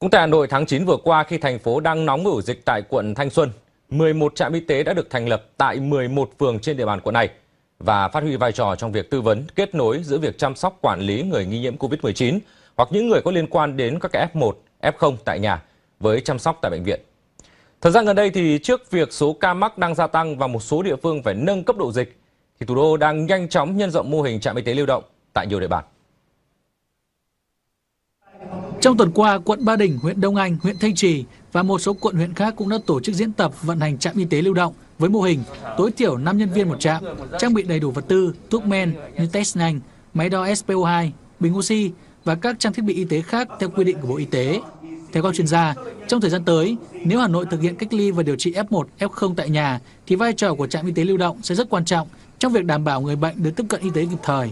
Cũng tại Hà Nội tháng 9 vừa qua khi thành phố đang nóng ở dịch tại quận Thanh Xuân, 11 trạm y tế đã được thành lập tại 11 phường trên địa bàn quận này và phát huy vai trò trong việc tư vấn, kết nối giữa việc chăm sóc quản lý người nghi nhiễm Covid-19 hoặc những người có liên quan đến các F1, F0 tại nhà với chăm sóc tại bệnh viện. Thời gian gần đây thì trước việc số ca mắc đang gia tăng và một số địa phương phải nâng cấp độ dịch thì thủ đô đang nhanh chóng nhân rộng mô hình trạm y tế lưu động tại nhiều địa bàn. Trong tuần qua, quận Ba Đình, huyện Đông Anh, huyện Thanh Trì và một số quận huyện khác cũng đã tổ chức diễn tập vận hành trạm y tế lưu động với mô hình tối thiểu 5 nhân viên một trạm, trang bị đầy đủ vật tư, thuốc men như test nhanh, máy đo SPO2, bình oxy và các trang thiết bị y tế khác theo quy định của Bộ Y tế. Theo các chuyên gia, trong thời gian tới, nếu Hà Nội thực hiện cách ly và điều trị F1, F0 tại nhà, thì vai trò của trạm y tế lưu động sẽ rất quan trọng trong việc đảm bảo người bệnh được tiếp cận y tế kịp thời.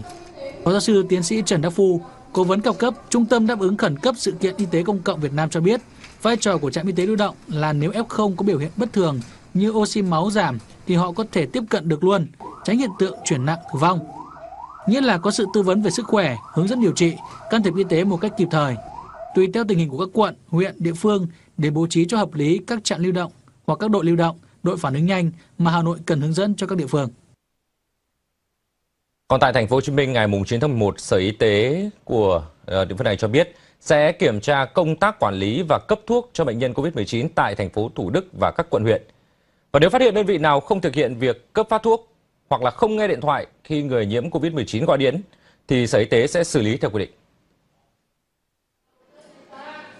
Phó giáo sư tiến sĩ Trần Đắc Phu, Cố vấn cao cấp Trung tâm đáp ứng khẩn cấp sự kiện y tế công cộng Việt Nam cho biết, vai trò của trạm y tế lưu động là nếu F0 có biểu hiện bất thường như oxy máu giảm thì họ có thể tiếp cận được luôn, tránh hiện tượng chuyển nặng tử vong. Nghĩa là có sự tư vấn về sức khỏe, hướng dẫn điều trị, can thiệp y tế một cách kịp thời. Tùy theo tình hình của các quận, huyện, địa phương để bố trí cho hợp lý các trạm lưu động hoặc các đội lưu động, đội phản ứng nhanh mà Hà Nội cần hướng dẫn cho các địa phương. Còn tại thành phố Hồ Chí Minh ngày 9 tháng 11, Sở Y tế của ờ, địa phương này cho biết sẽ kiểm tra công tác quản lý và cấp thuốc cho bệnh nhân COVID-19 tại thành phố Thủ Đức và các quận huyện. Và nếu phát hiện đơn vị nào không thực hiện việc cấp phát thuốc hoặc là không nghe điện thoại khi người nhiễm COVID-19 gọi điện thì Sở Y tế sẽ xử lý theo quy định.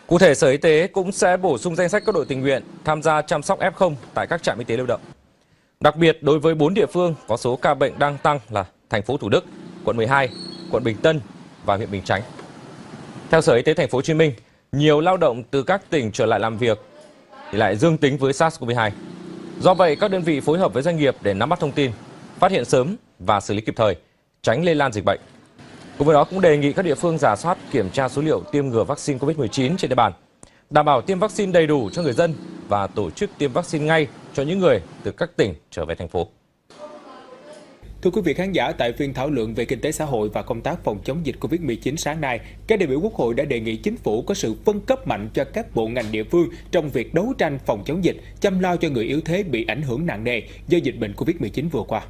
Cụ thể, Sở Y tế cũng sẽ bổ sung danh sách các đội tình nguyện tham gia chăm sóc F0 tại các trạm y tế lưu động. Đặc biệt đối với 4 địa phương có số ca bệnh đang tăng là thành phố Thủ Đức, quận 12, quận Bình Tân và huyện Bình Chánh. Theo Sở Y tế thành phố Hồ Chí Minh, nhiều lao động từ các tỉnh trở lại làm việc thì lại dương tính với SARS-CoV-2. Do vậy, các đơn vị phối hợp với doanh nghiệp để nắm bắt thông tin, phát hiện sớm và xử lý kịp thời, tránh lây lan dịch bệnh. Cùng với đó cũng đề nghị các địa phương giả soát kiểm tra số liệu tiêm ngừa vaccine COVID-19 trên địa bàn, đảm bảo tiêm vaccine đầy đủ cho người dân và tổ chức tiêm vaccine ngay cho những người từ các tỉnh trở về thành phố. Thưa quý vị khán giả, tại phiên thảo luận về kinh tế xã hội và công tác phòng chống dịch COVID-19 sáng nay, các đại biểu Quốc hội đã đề nghị chính phủ có sự phân cấp mạnh cho các bộ ngành địa phương trong việc đấu tranh phòng chống dịch, chăm lo cho người yếu thế bị ảnh hưởng nặng nề do dịch bệnh COVID-19 vừa qua.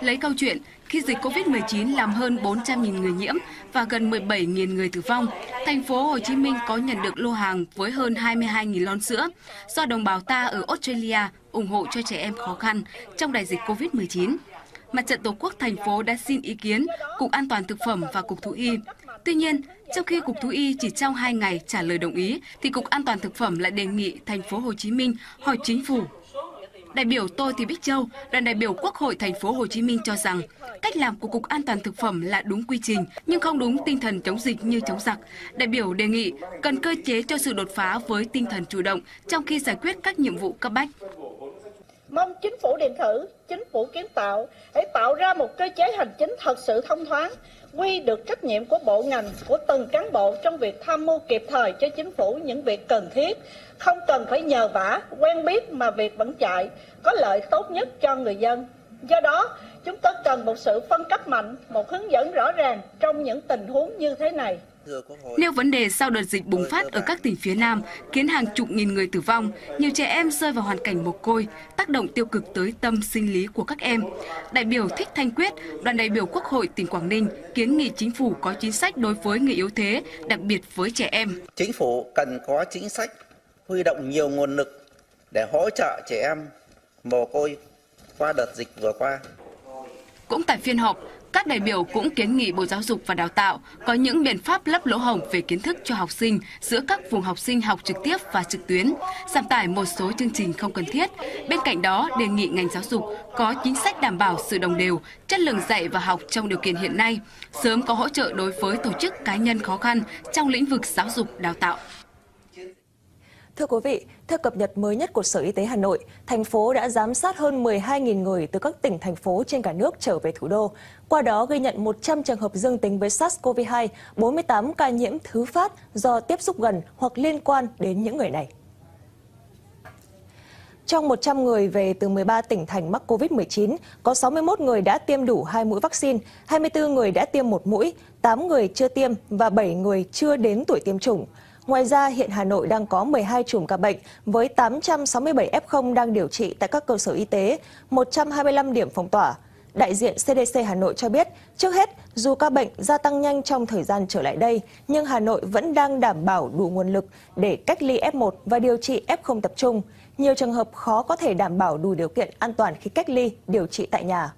Lấy câu chuyện khi dịch Covid-19 làm hơn 400.000 người nhiễm và gần 17.000 người tử vong, thành phố Hồ Chí Minh có nhận được lô hàng với hơn 22.000 lon sữa do đồng bào ta ở Australia ủng hộ cho trẻ em khó khăn trong đại dịch Covid-19. Mặt trận Tổ quốc thành phố đã xin ý kiến Cục An toàn Thực phẩm và Cục Thú y. Tuy nhiên, trong khi Cục Thú y chỉ trong 2 ngày trả lời đồng ý, thì Cục An toàn Thực phẩm lại đề nghị thành phố Hồ Chí Minh hỏi chính phủ Đại biểu Tô Thị Bích Châu, đoàn đại biểu Quốc hội thành phố Hồ Chí Minh cho rằng cách làm của Cục An toàn thực phẩm là đúng quy trình nhưng không đúng tinh thần chống dịch như chống giặc. Đại biểu đề nghị cần cơ chế cho sự đột phá với tinh thần chủ động trong khi giải quyết các nhiệm vụ cấp bách. Mong chính phủ điện tử, chính phủ kiến tạo hãy tạo ra một cơ chế hành chính thật sự thông thoáng, quy được trách nhiệm của bộ ngành, của từng cán bộ trong việc tham mưu kịp thời cho chính phủ những việc cần thiết, không cần phải nhờ vả, quen biết mà việc vẫn chạy, có lợi tốt nhất cho người dân. Do đó, chúng ta cần một sự phân cấp mạnh, một hướng dẫn rõ ràng trong những tình huống như thế này. Nêu vấn đề sau đợt dịch bùng phát ở các tỉnh phía Nam khiến hàng chục nghìn người tử vong, nhiều trẻ em rơi vào hoàn cảnh mồ côi, tác động tiêu cực tới tâm sinh lý của các em. Đại biểu Thích Thanh Quyết, đoàn đại biểu Quốc hội tỉnh Quảng Ninh kiến nghị chính phủ có chính sách đối với người yếu thế, đặc biệt với trẻ em. Chính phủ cần có chính sách huy động nhiều nguồn lực để hỗ trợ trẻ em mồ côi qua đợt dịch vừa qua. Cũng tại phiên họp, các đại biểu cũng kiến nghị Bộ Giáo dục và Đào tạo có những biện pháp lấp lỗ hổng về kiến thức cho học sinh giữa các vùng học sinh học trực tiếp và trực tuyến, giảm tải một số chương trình không cần thiết. Bên cạnh đó, đề nghị ngành giáo dục có chính sách đảm bảo sự đồng đều, chất lượng dạy và học trong điều kiện hiện nay, sớm có hỗ trợ đối với tổ chức cá nhân khó khăn trong lĩnh vực giáo dục đào tạo. Thưa quý vị, theo cập nhật mới nhất của Sở Y tế Hà Nội, thành phố đã giám sát hơn 12.000 người từ các tỉnh, thành phố trên cả nước trở về thủ đô. Qua đó ghi nhận 100 trường hợp dương tính với SARS-CoV-2, 48 ca nhiễm thứ phát do tiếp xúc gần hoặc liên quan đến những người này. Trong 100 người về từ 13 tỉnh thành mắc COVID-19, có 61 người đã tiêm đủ 2 mũi vaccine, 24 người đã tiêm một mũi, 8 người chưa tiêm và 7 người chưa đến tuổi tiêm chủng. Ngoài ra, hiện Hà Nội đang có 12 chùm ca bệnh với 867 F0 đang điều trị tại các cơ sở y tế, 125 điểm phong tỏa. Đại diện CDC Hà Nội cho biết, trước hết, dù ca bệnh gia tăng nhanh trong thời gian trở lại đây, nhưng Hà Nội vẫn đang đảm bảo đủ nguồn lực để cách ly F1 và điều trị F0 tập trung. Nhiều trường hợp khó có thể đảm bảo đủ điều kiện an toàn khi cách ly, điều trị tại nhà.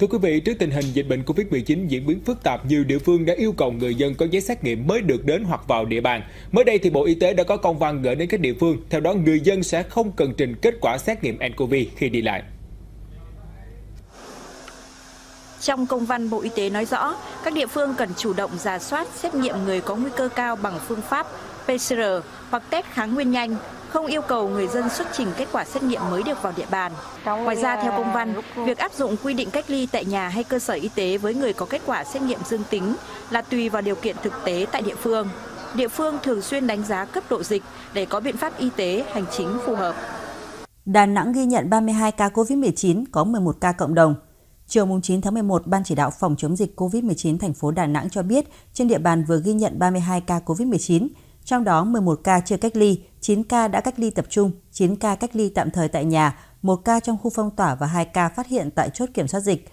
Thưa quý vị, trước tình hình dịch bệnh COVID-19 diễn biến phức tạp, nhiều địa phương đã yêu cầu người dân có giấy xét nghiệm mới được đến hoặc vào địa bàn. Mới đây thì Bộ Y tế đã có công văn gửi đến các địa phương, theo đó người dân sẽ không cần trình kết quả xét nghiệm nCoV khi đi lại. Trong công văn, Bộ Y tế nói rõ, các địa phương cần chủ động giả soát xét nghiệm người có nguy cơ cao bằng phương pháp PCR hoặc test kháng nguyên nhanh, không yêu cầu người dân xuất trình kết quả xét nghiệm mới được vào địa bàn. Ngoài ra, theo công văn, việc áp dụng quy định cách ly tại nhà hay cơ sở y tế với người có kết quả xét nghiệm dương tính là tùy vào điều kiện thực tế tại địa phương. Địa phương thường xuyên đánh giá cấp độ dịch để có biện pháp y tế, hành chính phù hợp. Đà Nẵng ghi nhận 32 ca COVID-19, có 11 ca cộng đồng. Chiều 9 tháng 11, Ban chỉ đạo phòng chống dịch COVID-19 thành phố Đà Nẵng cho biết trên địa bàn vừa ghi nhận 32 ca COVID-19, trong đó 11 ca chưa cách ly, 9 ca đã cách ly tập trung, 9 ca cách ly tạm thời tại nhà, 1 ca trong khu phong tỏa và 2 ca phát hiện tại chốt kiểm soát dịch.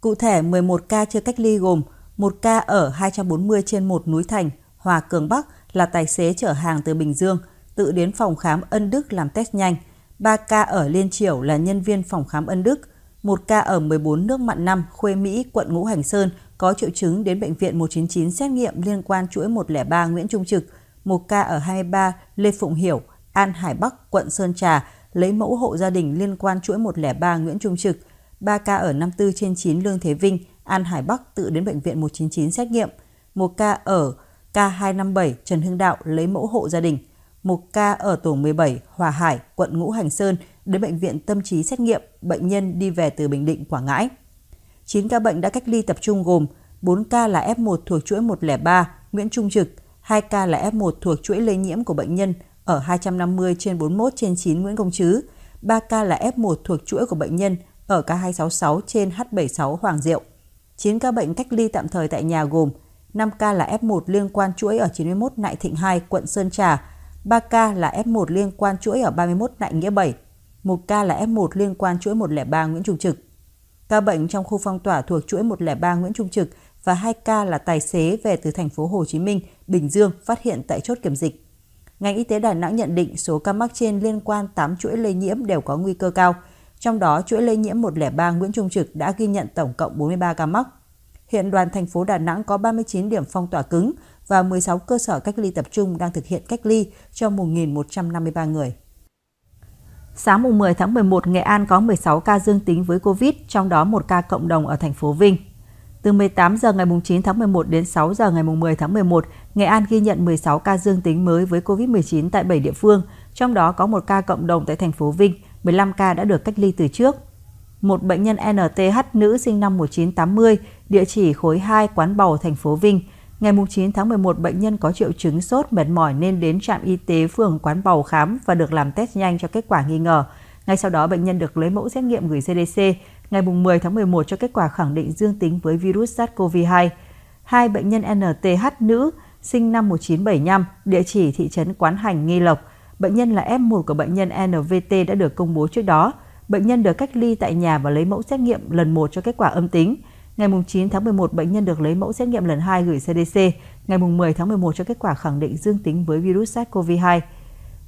Cụ thể, 11 ca chưa cách ly gồm 1 ca ở 240 trên 1 núi Thành, Hòa Cường Bắc là tài xế chở hàng từ Bình Dương, tự đến phòng khám Ân Đức làm test nhanh. 3 ca ở Liên Triểu là nhân viên phòng khám Ân Đức. 1 ca ở 14 nước mặn 5, Khuê Mỹ, quận Ngũ Hành Sơn có triệu chứng đến bệnh viện 199 xét nghiệm liên quan chuỗi 103 Nguyễn Trung Trực – một ca ở 23 Lê Phụng Hiểu, An Hải Bắc, quận Sơn Trà lấy mẫu hộ gia đình liên quan chuỗi 103 Nguyễn Trung Trực, 3 ca ở 54 trên 9 Lương Thế Vinh, An Hải Bắc tự đến bệnh viện 199 xét nghiệm, một ca ở K257 Trần Hưng Đạo lấy mẫu hộ gia đình, một ca ở tổ 17 Hòa Hải, quận Ngũ Hành Sơn đến bệnh viện tâm trí xét nghiệm, bệnh nhân đi về từ Bình Định, Quảng Ngãi. 9 ca bệnh đã cách ly tập trung gồm 4 ca là F1 thuộc chuỗi 103 Nguyễn Trung Trực, 2 ca là F1 thuộc chuỗi lây nhiễm của bệnh nhân ở 250 trên 41 trên 9 Nguyễn Công Trứ, 3 ca là F1 thuộc chuỗi của bệnh nhân ở K266 trên H76 Hoàng Diệu. 9 ca bệnh cách ly tạm thời tại nhà gồm 5 ca là F1 liên quan chuỗi ở 91 Nại Thịnh 2, quận Sơn Trà, 3 ca là F1 liên quan chuỗi ở 31 Nại Nghĩa 7, 1 ca là F1 liên quan chuỗi 103 Nguyễn Trung Trực. Ca bệnh trong khu phong tỏa thuộc chuỗi 103 Nguyễn Trung Trực và 2 ca là tài xế về từ thành phố Hồ Chí Minh, Bình Dương phát hiện tại chốt kiểm dịch. Ngành y tế Đà Nẵng nhận định số ca mắc trên liên quan 8 chuỗi lây nhiễm đều có nguy cơ cao. Trong đó, chuỗi lây nhiễm 103 Nguyễn Trung Trực đã ghi nhận tổng cộng 43 ca mắc. Hiện đoàn thành phố Đà Nẵng có 39 điểm phong tỏa cứng và 16 cơ sở cách ly tập trung đang thực hiện cách ly cho 1.153 người. Sáng mùng 10 tháng 11, Nghệ An có 16 ca dương tính với COVID, trong đó một ca cộng đồng ở thành phố Vinh. Từ 18 giờ ngày 9 tháng 11 đến 6 giờ ngày 10 tháng 11, Nghệ An ghi nhận 16 ca dương tính mới với COVID-19 tại 7 địa phương, trong đó có một ca cộng đồng tại thành phố Vinh, 15 ca đã được cách ly từ trước. Một bệnh nhân NTH nữ sinh năm 1980, địa chỉ khối 2 Quán Bầu, thành phố Vinh. Ngày 9 tháng 11, bệnh nhân có triệu chứng sốt mệt mỏi nên đến trạm y tế phường Quán Bầu khám và được làm test nhanh cho kết quả nghi ngờ. Ngay sau đó, bệnh nhân được lấy mẫu xét nghiệm gửi CDC ngày 10 tháng 11 cho kết quả khẳng định dương tính với virus SARS-CoV-2. Hai bệnh nhân NTH nữ sinh năm 1975, địa chỉ thị trấn Quán Hành, Nghi Lộc. Bệnh nhân là F1 của bệnh nhân NVT đã được công bố trước đó. Bệnh nhân được cách ly tại nhà và lấy mẫu xét nghiệm lần 1 cho kết quả âm tính. Ngày 9 tháng 11, bệnh nhân được lấy mẫu xét nghiệm lần 2 gửi CDC. Ngày 10 tháng 11 cho kết quả khẳng định dương tính với virus SARS-CoV-2.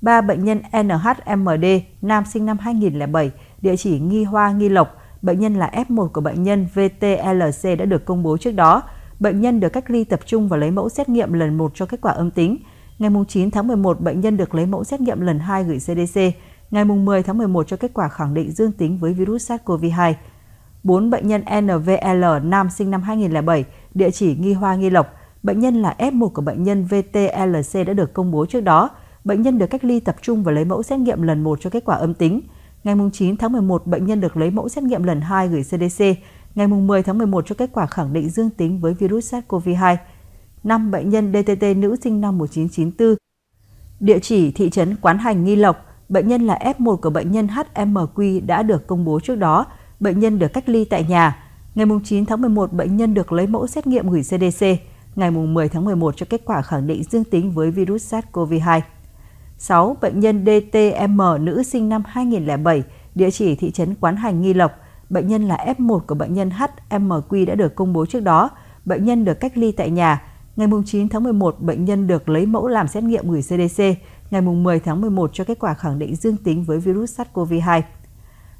Ba bệnh nhân NHMD, nam sinh năm 2007, địa chỉ Nghi Hoa, Nghi Lộc, Bệnh nhân là F1 của bệnh nhân VTLC đã được công bố trước đó. Bệnh nhân được cách ly tập trung và lấy mẫu xét nghiệm lần 1 cho kết quả âm tính. Ngày 9 tháng 11, bệnh nhân được lấy mẫu xét nghiệm lần 2 gửi CDC. Ngày 10 tháng 11 cho kết quả khẳng định dương tính với virus SARS-CoV-2. 4 bệnh nhân NVL nam sinh năm 2007, địa chỉ Nghi Hoa Nghi Lộc. Bệnh nhân là F1 của bệnh nhân VTLC đã được công bố trước đó. Bệnh nhân được cách ly tập trung và lấy mẫu xét nghiệm lần 1 cho kết quả âm tính. Ngày 9 tháng 11, bệnh nhân được lấy mẫu xét nghiệm lần 2 gửi CDC. Ngày 10 tháng 11 cho kết quả khẳng định dương tính với virus SARS-CoV-2. 5 bệnh nhân DTT nữ sinh năm 1994. Địa chỉ thị trấn Quán Hành Nghi Lộc. Bệnh nhân là F1 của bệnh nhân HMQ đã được công bố trước đó. Bệnh nhân được cách ly tại nhà. Ngày 9 tháng 11, bệnh nhân được lấy mẫu xét nghiệm gửi CDC. ngày 10 tháng 11 cho kết quả khẳng định dương tính với virus SARS-CoV-2. 6. Bệnh nhân DTM nữ sinh năm 2007, địa chỉ thị trấn Quán Hành Nghi Lộc. Bệnh nhân là F1 của bệnh nhân HMQ đã được công bố trước đó. Bệnh nhân được cách ly tại nhà. Ngày 9 tháng 11, bệnh nhân được lấy mẫu làm xét nghiệm gửi CDC. Ngày 10 tháng 11 cho kết quả khẳng định dương tính với virus SARS-CoV-2.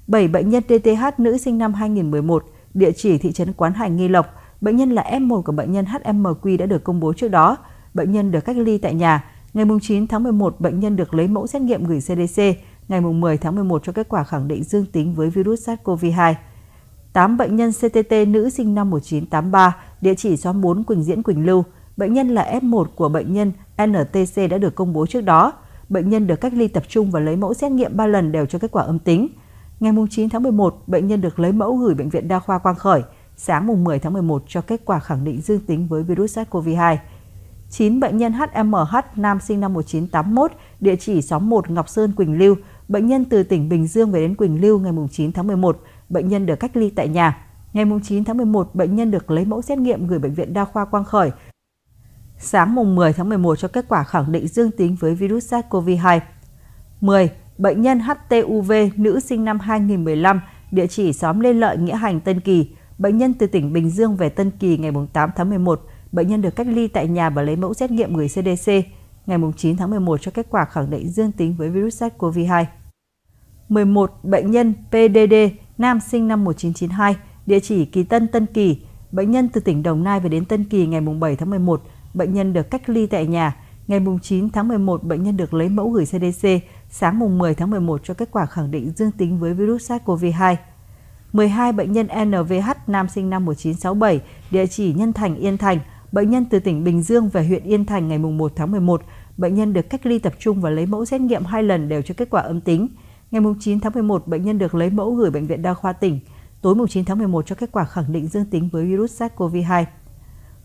7. Bệnh nhân DTH nữ sinh năm 2011, địa chỉ thị trấn Quán Hành Nghi Lộc. Bệnh nhân là F1 của bệnh nhân HMQ đã được công bố trước đó. Bệnh nhân được cách ly tại nhà. Ngày 9 tháng 11, bệnh nhân được lấy mẫu xét nghiệm gửi CDC. Ngày 10 tháng 11 cho kết quả khẳng định dương tính với virus SARS-CoV-2. 8 bệnh nhân CTT nữ sinh năm 1983, địa chỉ xóm 4 Quỳnh Diễn Quỳnh Lưu. Bệnh nhân là F1 của bệnh nhân NTC đã được công bố trước đó. Bệnh nhân được cách ly tập trung và lấy mẫu xét nghiệm 3 lần đều cho kết quả âm tính. Ngày 9 tháng 11, bệnh nhân được lấy mẫu gửi Bệnh viện Đa khoa Quang Khởi. Sáng 10 tháng 11 cho kết quả khẳng định dương tính với virus SARS-CoV-2. 9 bệnh nhân HMH nam sinh năm 1981, địa chỉ xóm 1 Ngọc Sơn, Quỳnh Lưu. Bệnh nhân từ tỉnh Bình Dương về đến Quỳnh Lưu ngày 9 tháng 11. Bệnh nhân được cách ly tại nhà. Ngày 9 tháng 11, bệnh nhân được lấy mẫu xét nghiệm gửi Bệnh viện Đa khoa Quang Khởi. Sáng mùng 10 tháng 11 cho kết quả khẳng định dương tính với virus SARS-CoV-2. 10. Bệnh nhân HTUV, nữ sinh năm 2015, địa chỉ xóm Lê Lợi, Nghĩa Hành, Tân Kỳ. Bệnh nhân từ tỉnh Bình Dương về Tân Kỳ ngày 8 tháng 11. Bệnh nhân được cách ly tại nhà và lấy mẫu xét nghiệm gửi CDC. Ngày 9 tháng 11 cho kết quả khẳng định dương tính với virus SARS-CoV-2. 11. Bệnh nhân PDD, nam sinh năm 1992, địa chỉ Kỳ Tân, Tân Kỳ. Bệnh nhân từ tỉnh Đồng Nai về đến Tân Kỳ ngày 7 tháng 11. Bệnh nhân được cách ly tại nhà. Ngày 9 tháng 11, bệnh nhân được lấy mẫu gửi CDC. Sáng 10 tháng 11 cho kết quả khẳng định dương tính với virus SARS-CoV-2. 12 bệnh nhân NVH nam sinh năm 1967, địa chỉ Nhân Thành, Yên Thành. Bệnh nhân từ tỉnh Bình Dương về huyện Yên Thành ngày 1 tháng 11. Bệnh nhân được cách ly tập trung và lấy mẫu xét nghiệm hai lần đều cho kết quả âm tính. Ngày 9 tháng 11, bệnh nhân được lấy mẫu gửi Bệnh viện Đa khoa tỉnh. Tối 9 tháng 11 cho kết quả khẳng định dương tính với virus SARS-CoV-2.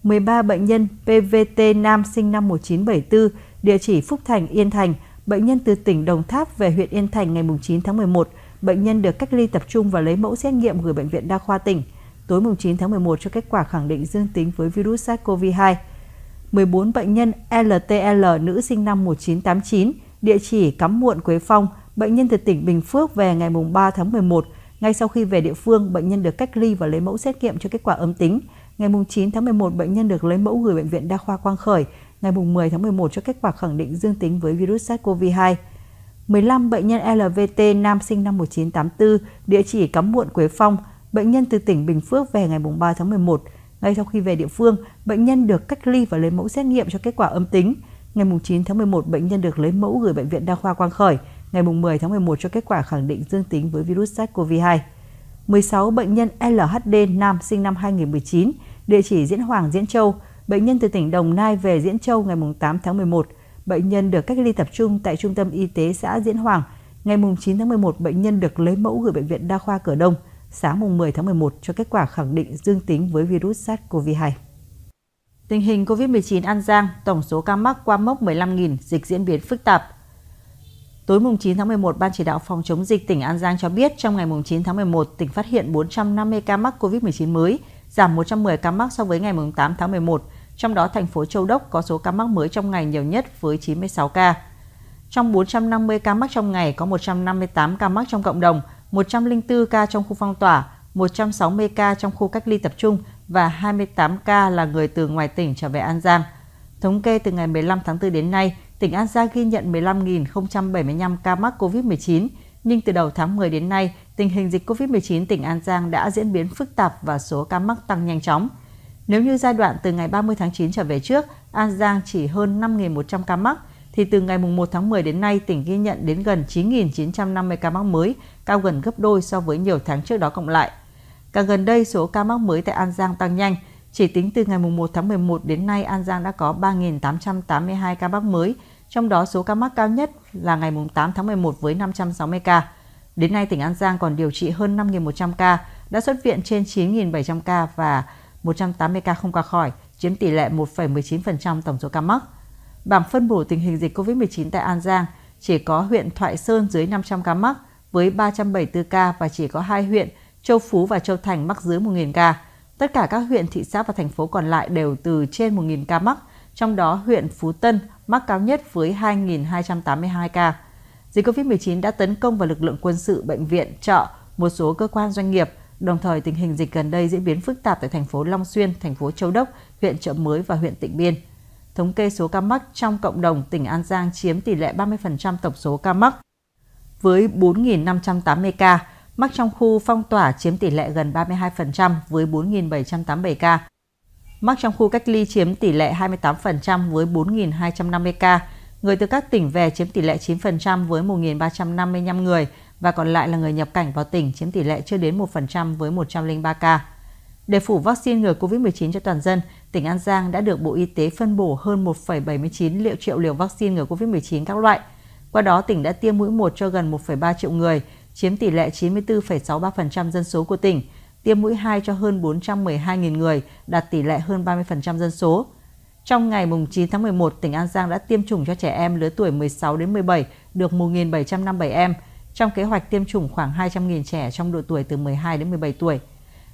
13 bệnh nhân PVT nam sinh năm 1974, địa chỉ Phúc Thành, Yên Thành. Bệnh nhân từ tỉnh Đồng Tháp về huyện Yên Thành ngày 9 tháng 11. Bệnh nhân được cách ly tập trung và lấy mẫu xét nghiệm gửi Bệnh viện Đa khoa tỉnh. Tối 9 tháng 11 cho kết quả khẳng định dương tính với virus SARS-CoV-2. 14 bệnh nhân LTL nữ sinh năm 1989, địa chỉ Cắm Muộn Quế Phong, bệnh nhân từ tỉnh Bình Phước về ngày 3 tháng 11. Ngay sau khi về địa phương, bệnh nhân được cách ly và lấy mẫu xét nghiệm cho kết quả âm tính. Ngày 9 tháng 11, bệnh nhân được lấy mẫu gửi Bệnh viện Đa khoa Quang Khởi. Ngày 10 tháng 11 cho kết quả khẳng định dương tính với virus SARS-CoV-2. 15 bệnh nhân LVT nam sinh năm 1984, địa chỉ Cắm Muộn Quế Phong, bệnh nhân từ tỉnh Bình Phước về ngày 3 tháng 11. Ngay sau khi về địa phương, bệnh nhân được cách ly và lấy mẫu xét nghiệm cho kết quả âm tính. Ngày 9 tháng 11, bệnh nhân được lấy mẫu gửi Bệnh viện Đa khoa Quang Khởi. Ngày 10 tháng 11 cho kết quả khẳng định dương tính với virus SARS-CoV-2. 16 bệnh nhân LHD nam sinh năm 2019, địa chỉ Diễn Hoàng, Diễn Châu, bệnh nhân từ tỉnh Đồng Nai về Diễn Châu ngày 8 tháng 11. Bệnh nhân được cách ly tập trung tại Trung tâm Y tế xã Diễn Hoàng. Ngày 9 tháng 11, bệnh nhân được lấy mẫu gửi Bệnh viện Đa khoa Cửa Đông. Sáng 10 tháng 11 cho kết quả khẳng định dương tính với virus SARS-CoV-2. Tình hình COVID-19 An Giang, tổng số ca mắc qua mốc 15.000, dịch diễn biến phức tạp. Tối mùng 9 tháng 11, Ban chỉ đạo phòng chống dịch tỉnh An Giang cho biết trong ngày mùng 9 tháng 11, tỉnh phát hiện 450 ca mắc COVID-19 mới, giảm 110 ca mắc so với ngày mùng 8 tháng 11. Trong đó, thành phố Châu Đốc có số ca mắc mới trong ngày nhiều nhất với 96 ca. Trong 450 ca mắc trong ngày có 158 ca mắc trong cộng đồng, 104 ca trong khu phong tỏa, 160 ca trong khu cách ly tập trung và 28 ca là người từ ngoài tỉnh trở về An Giang. Thống kê từ ngày 15 tháng 4 đến nay, tỉnh An Giang ghi nhận 15.075 ca mắc COVID-19, nhưng từ đầu tháng 10 đến nay, tình hình dịch COVID-19 tỉnh An Giang đã diễn biến phức tạp và số ca mắc tăng nhanh chóng. Nếu như giai đoạn từ ngày 30 tháng 9 trở về trước, An Giang chỉ hơn 5.100 ca mắc, thì từ ngày 1 tháng 10 đến nay, tỉnh ghi nhận đến gần 9.950 ca mắc mới, cao gần gấp đôi so với nhiều tháng trước đó cộng lại. Càng gần đây, số ca mắc mới tại An Giang tăng nhanh. Chỉ tính từ ngày 1 tháng 11 đến nay, An Giang đã có 3.882 ca mắc mới, trong đó số ca mắc cao nhất là ngày 8 tháng 11 với 560 ca. Đến nay, tỉnh An Giang còn điều trị hơn 5.100 ca, đã xuất viện trên 9.700 ca và 180 ca không qua khỏi, chiếm tỷ lệ 1,19% tổng số ca mắc. Bảng phân bổ tình hình dịch COVID-19 tại An Giang chỉ có huyện Thoại Sơn dưới 500 ca mắc với 374 ca và chỉ có hai huyện Châu Phú và Châu Thành mắc dưới 1.000 ca. Tất cả các huyện, thị xã và thành phố còn lại đều từ trên 1.000 ca mắc, trong đó huyện Phú Tân mắc cao nhất với 2.282 ca. Dịch COVID-19 đã tấn công vào lực lượng quân sự, bệnh viện, chợ, một số cơ quan doanh nghiệp, đồng thời tình hình dịch gần đây diễn biến phức tạp tại thành phố Long Xuyên, thành phố Châu Đốc, huyện Chợ Mới và huyện Tịnh Biên. Thống kê số ca mắc trong cộng đồng, tỉnh An Giang chiếm tỷ lệ 30% tổng số ca mắc với 4.580 ca, mắc trong khu phong tỏa chiếm tỷ lệ gần 32% với 4.787 ca. Mắc trong khu cách ly chiếm tỷ lệ 28% với 4.250 ca. Người từ các tỉnh về chiếm tỷ lệ 9% với 1.355 người và còn lại là người nhập cảnh vào tỉnh chiếm tỷ lệ chưa đến 1% với 103 ca. Để phủ vaccine ngừa COVID-19 cho toàn dân, tỉnh An Giang đã được Bộ Y tế phân bổ hơn 1,79 liệu triệu liều vaccine ngừa COVID-19 các loại. Qua đó, tỉnh đã tiêm mũi 1 cho gần 1,3 triệu người, chiếm tỷ lệ 94,63% dân số của tỉnh, tiêm mũi 2 cho hơn 412.000 người, đạt tỷ lệ hơn 30% dân số. Trong ngày 9 tháng 11, tỉnh An Giang đã tiêm chủng cho trẻ em lứa tuổi 16 đến 17 được 1.757 em, trong kế hoạch tiêm chủng khoảng 200.000 trẻ trong độ tuổi từ 12 đến 17 tuổi.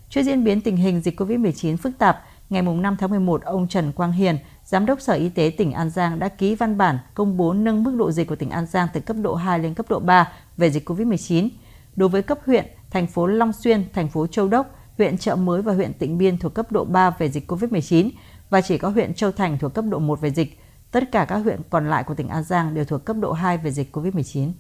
Trước diễn biến tình hình dịch COVID-19 phức tạp, ngày 5 tháng 11, ông Trần Quang Hiền, Giám đốc Sở Y tế tỉnh An Giang đã ký văn bản công bố nâng mức độ dịch của tỉnh An Giang từ cấp độ 2 lên cấp độ 3 về dịch COVID-19. Đối với cấp huyện, thành phố Long Xuyên, thành phố Châu Đốc, huyện Chợ Mới và huyện Tịnh Biên thuộc cấp độ 3 về dịch COVID-19 và chỉ có huyện Châu Thành thuộc cấp độ 1 về dịch. Tất cả các huyện còn lại của tỉnh An Giang đều thuộc cấp độ 2 về dịch COVID-19.